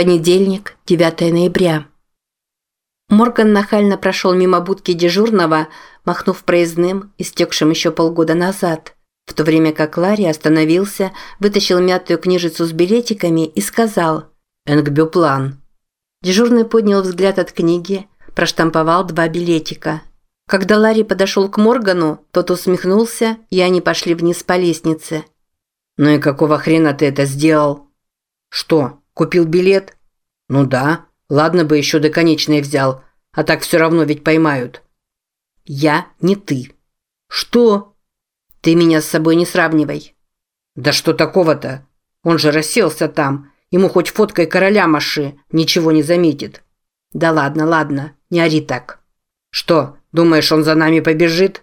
Понедельник, 9 ноября. Морган нахально прошел мимо будки дежурного, махнув проездным, истекшим еще полгода назад, в то время как Ларри остановился, вытащил мятую книжицу с билетиками и сказал «Энгбюплан». Дежурный поднял взгляд от книги, проштамповал два билетика. Когда Ларри подошел к Моргану, тот усмехнулся, и они пошли вниз по лестнице. «Ну и какого хрена ты это сделал?» «Что, купил билет?» «Ну да. Ладно бы еще до конечной взял, а так все равно ведь поймают». «Я не ты». «Что?» «Ты меня с собой не сравнивай». «Да что такого-то? Он же расселся там. Ему хоть фоткой короля маши, ничего не заметит». «Да ладно, ладно, не ори так». «Что, думаешь, он за нами побежит?»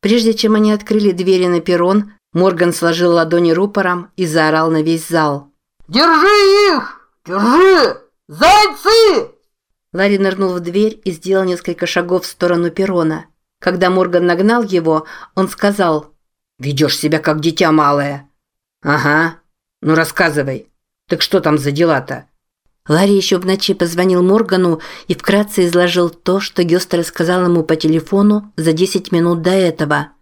Прежде чем они открыли двери на перрон, Морган сложил ладони рупором и заорал на весь зал. «Держи их! Держи! Зайцы!» Ларри нырнул в дверь и сделал несколько шагов в сторону перрона. Когда Морган нагнал его, он сказал «Ведешь себя как дитя малое». «Ага. Ну рассказывай. Так что там за дела-то?» Ларри еще в ночи позвонил Моргану и вкратце изложил то, что Гёста рассказал ему по телефону за 10 минут до этого.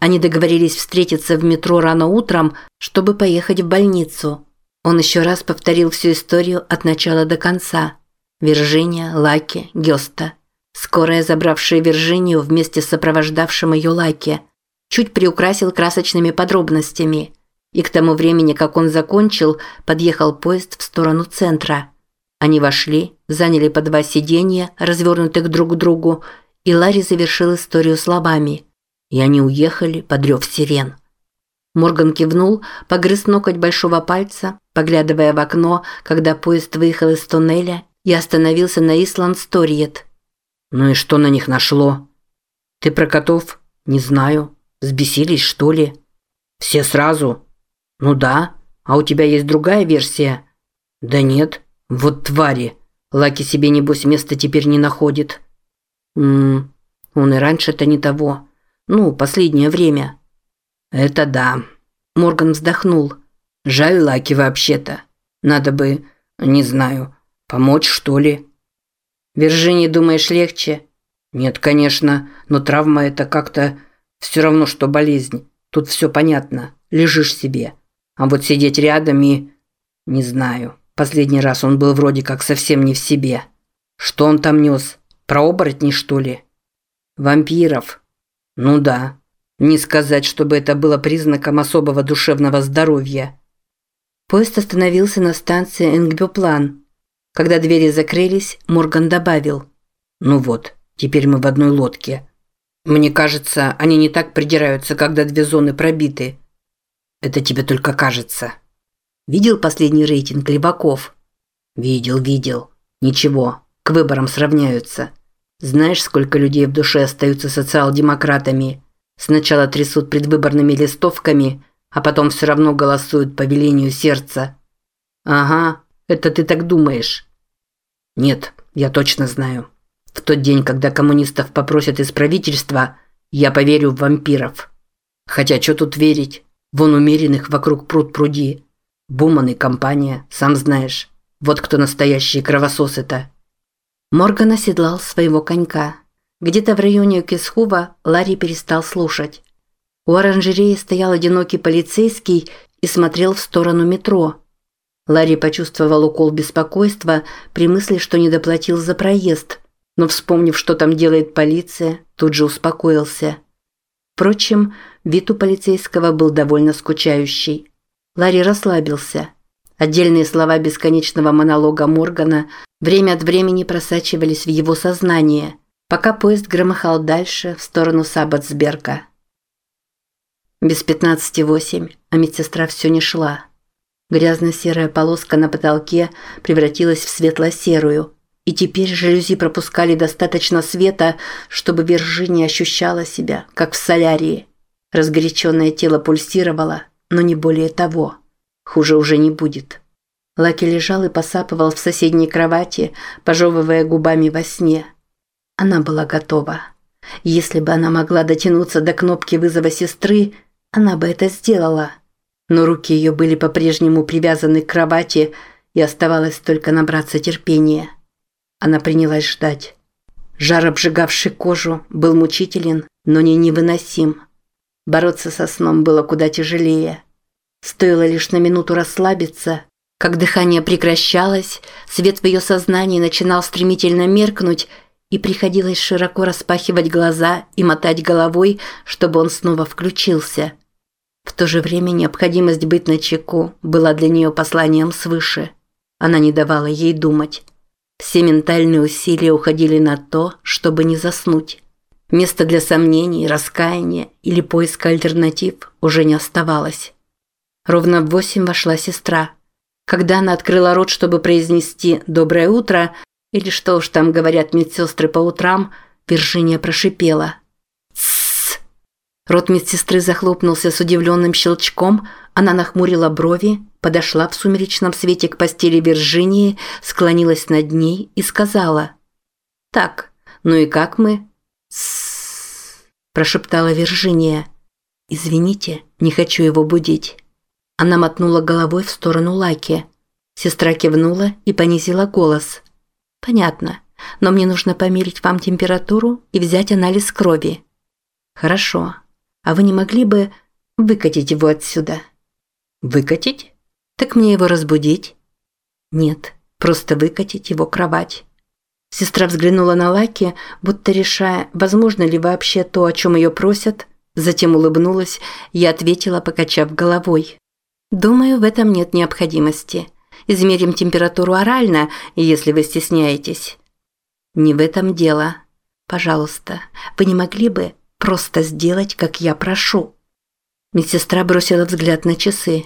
Они договорились встретиться в метро рано утром, чтобы поехать в больницу. Он еще раз повторил всю историю от начала до конца. Виржиния, Лаки, Гёста. Скорая, забравшая Виржинию вместе с сопровождавшим ее Лаки. Чуть приукрасил красочными подробностями. И к тому времени, как он закончил, подъехал поезд в сторону центра. Они вошли, заняли по два сиденья, развернутых друг к другу, и Ларри завершил историю словами. И они уехали под рев сирен. Морган кивнул, погрыз ноготь большого пальца, поглядывая в окно, когда поезд выехал из туннеля и остановился на Исланд-Сториет. «Ну и что на них нашло?» «Ты про котов?» «Не знаю. Сбесились, что ли?» «Все сразу?» «Ну да. А у тебя есть другая версия?» «Да нет. Вот твари. Лаки себе, небось, места теперь не находит». «Ммм, он и раньше-то не того. Ну, последнее время». «Это да». Морган вздохнул. «Жаль Лаки вообще-то. Надо бы, не знаю, помочь, что ли?» «Виржинии, думаешь, легче?» «Нет, конечно, но травма – это как-то все равно, что болезнь. Тут все понятно. Лежишь себе. А вот сидеть рядом и... Не знаю. Последний раз он был вроде как совсем не в себе. Что он там нес? Про оборотней, что ли? Вампиров. Ну да. Не сказать, чтобы это было признаком особого душевного здоровья. Поезд остановился на станции Энгбюплан. Когда двери закрылись, Морган добавил. «Ну вот, теперь мы в одной лодке. Мне кажется, они не так придираются, когда две зоны пробиты. Это тебе только кажется». «Видел последний рейтинг леваков?» «Видел, видел. Ничего, к выборам сравняются. Знаешь, сколько людей в душе остаются социал-демократами?» Сначала трясут предвыборными листовками, а потом все равно голосуют по велению сердца. Ага, это ты так думаешь. Нет, я точно знаю. В тот день, когда коммунистов попросят из правительства, я поверю в вампиров. Хотя что тут верить? Вон умеренных вокруг пруд пруди. Буман и компания, сам знаешь. Вот кто настоящие кровососы-то. Морган оседлал своего конька. Где-то в районе Кисхува Ларри перестал слушать. У оранжереи стоял одинокий полицейский и смотрел в сторону метро. Ларри почувствовал укол беспокойства при мысли, что не доплатил за проезд, но, вспомнив, что там делает полиция, тут же успокоился. Впрочем, вид у полицейского был довольно скучающий. Ларри расслабился. Отдельные слова бесконечного монолога Моргана время от времени просачивались в его сознание – пока поезд громыхал дальше в сторону Сабатсберга. Без пятнадцати восемь, а медсестра все не шла. Грязно-серая полоска на потолке превратилась в светло-серую, и теперь жалюзи пропускали достаточно света, чтобы Виржиния ощущала себя, как в солярии. Разгоряченное тело пульсировало, но не более того. Хуже уже не будет. Лаки лежал и посапывал в соседней кровати, пожевывая губами во сне – она была готова. Если бы она могла дотянуться до кнопки вызова сестры, она бы это сделала. Но руки ее были по-прежнему привязаны к кровати, и оставалось только набраться терпения. Она принялась ждать. Жар, обжигавший кожу, был мучителен, но не невыносим. Бороться со сном было куда тяжелее. Стоило лишь на минуту расслабиться, как дыхание прекращалось, свет в ее сознании начинал стремительно меркнуть, и приходилось широко распахивать глаза и мотать головой, чтобы он снова включился. В то же время необходимость быть начеку была для нее посланием свыше. Она не давала ей думать. Все ментальные усилия уходили на то, чтобы не заснуть. Места для сомнений, раскаяния или поиска альтернатив уже не оставалось. Ровно в восемь вошла сестра. Когда она открыла рот, чтобы произнести «доброе утро», или что уж там говорят медсестры по утрам, Виржиния прошипела. Рот медсестры захлопнулся с удивленным щелчком, она нахмурила брови, подошла в сумеречном свете к постели Виржинии, склонилась над ней и сказала. «Так, ну и как мы?» «Тссс!» – прошептала Виржиния. «Извините, не хочу его будить». Она мотнула головой в сторону Лаки. Сестра кивнула и понизила голос. «Понятно, но мне нужно померить вам температуру и взять анализ крови». «Хорошо. А вы не могли бы выкатить его отсюда?» «Выкатить? Так мне его разбудить?» «Нет, просто выкатить его кровать». Сестра взглянула на Лаки, будто решая, возможно ли вообще то, о чем ее просят, затем улыбнулась и ответила, покачав головой. «Думаю, в этом нет необходимости. Измерим температуру орально, если вы стесняетесь». «Не в этом дело. Пожалуйста, вы не могли бы просто сделать, как я прошу?» Медсестра бросила взгляд на часы.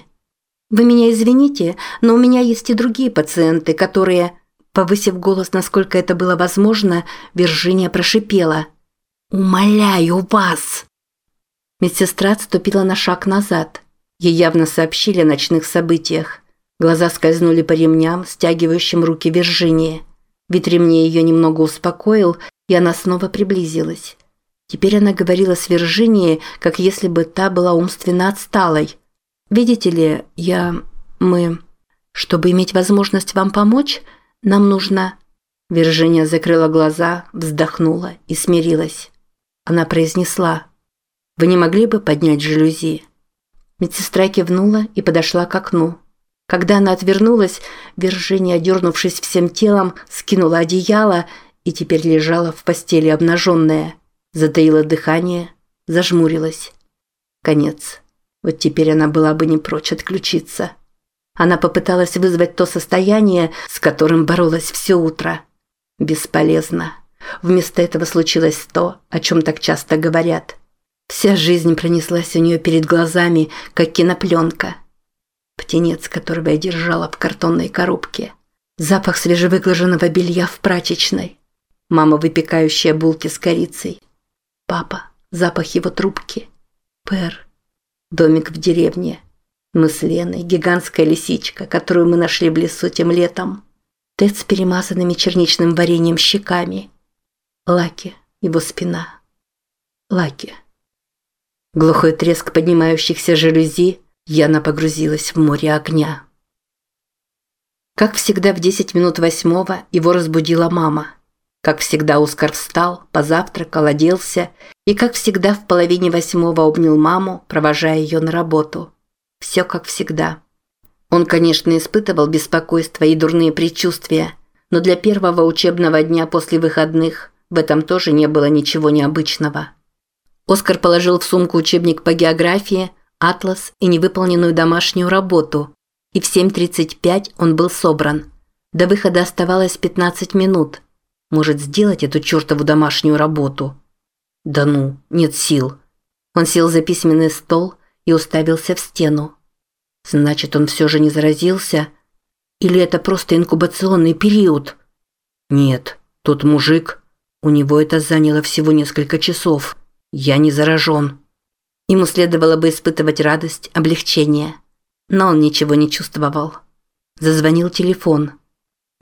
«Вы меня извините, но у меня есть и другие пациенты, которые...» Повысив голос, насколько это было возможно, Виржиния прошипела. «Умоляю вас!» Медсестра отступила на шаг назад. Ей явно сообщили о ночных событиях. Глаза скользнули по ремням, стягивающим руки Виржинии. Вид ремней ее немного успокоил, и она снова приблизилась. Теперь она говорила с Виржинией, как если бы та была умственно отсталой. «Видите ли, я... мы... Чтобы иметь возможность вам помочь, нам нужно...» Виржиния закрыла глаза, вздохнула и смирилась. Она произнесла. «Вы не могли бы поднять жалюзи?» Медсестра кивнула и подошла к окну. Когда она отвернулась, Виржиния, дернувшись всем телом, скинула одеяло и теперь лежала в постели обнаженная. Затаила дыхание, зажмурилась. Конец. Вот теперь она была бы не прочь отключиться. Она попыталась вызвать то состояние, с которым боролась все утро. Бесполезно. Вместо этого случилось то, о чем так часто говорят. Вся жизнь пронеслась у нее перед глазами, как кинопленка – Птенец, которого я держала в картонной коробке. Запах свежевыглаженного белья в прачечной. Мама, выпекающая булки с корицей. Папа, запах его трубки. Пэр. Домик в деревне. Мы с Леной, гигантская лисичка, которую мы нашли в лесу тем летом. Тед с перемазанными черничным вареньем щеками. Лаки, его спина. Лаки. Глухой треск поднимающихся жалюзи – Яна погрузилась в море огня. Как всегда в 10 минут восьмого его разбудила мама. Как всегда Оскар встал, позавтракал, оделся и, как всегда, в половине восьмого обнял маму, провожая ее на работу. Все как всегда. Он, конечно, испытывал беспокойство и дурные предчувствия, но для первого учебного дня после выходных в этом тоже не было ничего необычного. Оскар положил в сумку учебник по географии, атлас и невыполненную домашнюю работу, и в 7.35 он был собран. До выхода оставалось 15 минут. Может сделать эту чертову домашнюю работу? Да ну, нет сил. Он сел за письменный стол и уставился в стену. Значит, он все же не заразился? Или это просто инкубационный период? Нет, тот мужик, у него это заняло всего несколько часов. Я не заражен. Ему следовало бы испытывать радость, облегчение. Но он ничего не чувствовал. Зазвонил телефон.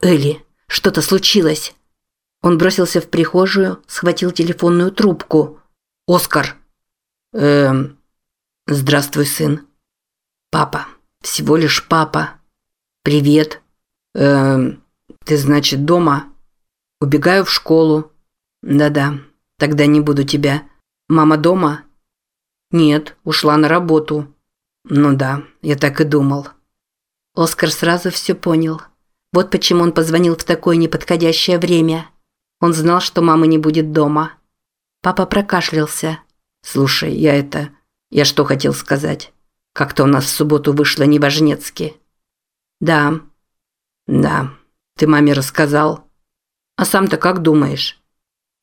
«Элли, что-то случилось!» Он бросился в прихожую, схватил телефонную трубку. «Оскар!» «Эм...» «Здравствуй, сын». «Папа. Всего лишь папа. Привет. Эм, ты, значит, дома? Убегаю в школу. Да-да, тогда не буду тебя. Мама дома? Нет, ушла на работу. Ну да, я так и думал. Оскар сразу все понял. Вот почему он позвонил в такое неподходящее время. Он знал, что мамы не будет дома. Папа прокашлялся. «Слушай, я это... Я что хотел сказать? Как-то у нас в субботу вышло неважнецки». «Да». «Да. Ты маме рассказал?» «А сам-то как думаешь?»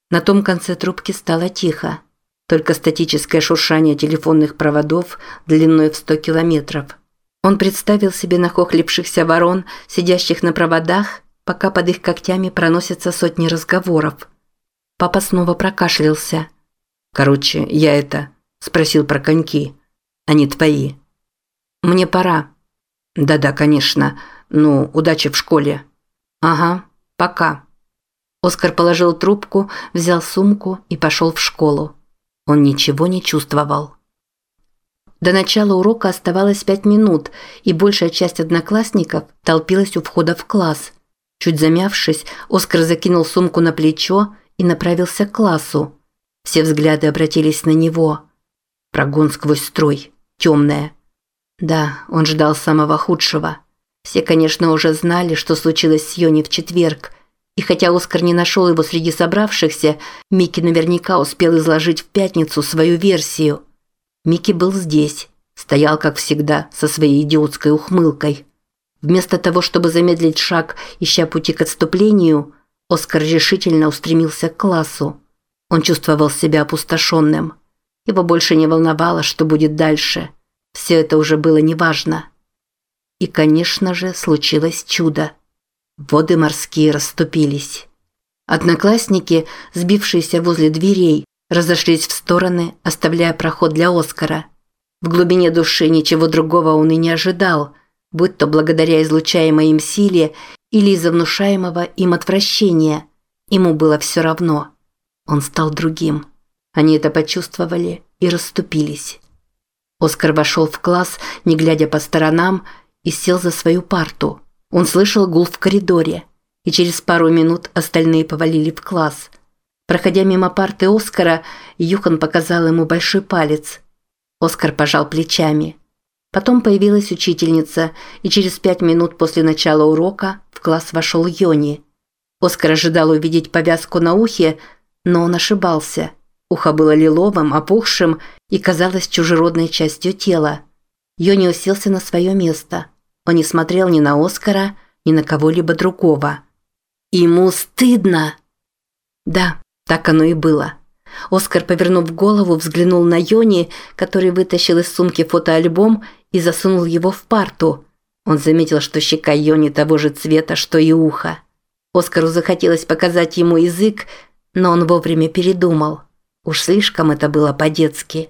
На том конце трубки стало тихо. Только статическое шуршание телефонных проводов длиной в 100 километров. Он представил себе нахохлившихся ворон, сидящих на проводах, пока под их когтями проносятся сотни разговоров. Папа снова прокашлялся. «Короче, я это...» – спросил про коньки. «Они твои». «Мне пора». «Да-да, конечно. Ну, удачи в школе». «Ага, пока». Оскар положил трубку, взял сумку и пошел в школу. Он ничего не чувствовал. До начала урока оставалось пять минут, и большая часть одноклассников толпилась у входа в класс. Чуть замявшись, Оскар закинул сумку на плечо и направился к классу. Все взгляды обратились на него. Прогон сквозь строй. Темная. Да, он ждал самого худшего. Все, конечно, уже знали, что случилось с Йони в четверг. И хотя Оскар не нашел его среди собравшихся, Микки наверняка успел изложить в пятницу свою версию – Микки был здесь, стоял, как всегда, со своей идиотской ухмылкой. Вместо того, чтобы замедлить шаг, ища пути к отступлению, Оскар решительно устремился к классу. Он чувствовал себя опустошенным. Его больше не волновало, что будет дальше. Все это уже было неважно. И, конечно же, случилось чудо. Воды морские расступились. Одноклассники, сбившиеся возле дверей, разошлись в стороны, оставляя проход для Оскара. В глубине души ничего другого он и не ожидал, будь то благодаря излучаемой им силе или из-за внушаемого им отвращения. Ему было все равно. Он стал другим. Они это почувствовали и расступились. Оскар вошел в класс, не глядя по сторонам, и сел за свою парту. Он слышал гул в коридоре, и через пару минут остальные повалили в класс – Проходя мимо парты Оскара, Юхан показал ему большой палец. Оскар пожал плечами. Потом появилась учительница, и через пять минут после начала урока в класс вошел Йони. Оскар ожидал увидеть повязку на ухе, но он ошибался. Ухо было лиловым, опухшим и казалось чужеродной частью тела. Йони уселся на свое место. Он не смотрел ни на Оскара, ни на кого-либо другого. «Ему стыдно!» Да, так оно и было. Оскар, повернув голову, взглянул на Йони, который вытащил из сумки фотоальбом и засунул его в парту. Он заметил, что щека Йони того же цвета, что и ухо. Оскару захотелось показать ему язык, но он вовремя передумал. Уж слишком это было по-детски.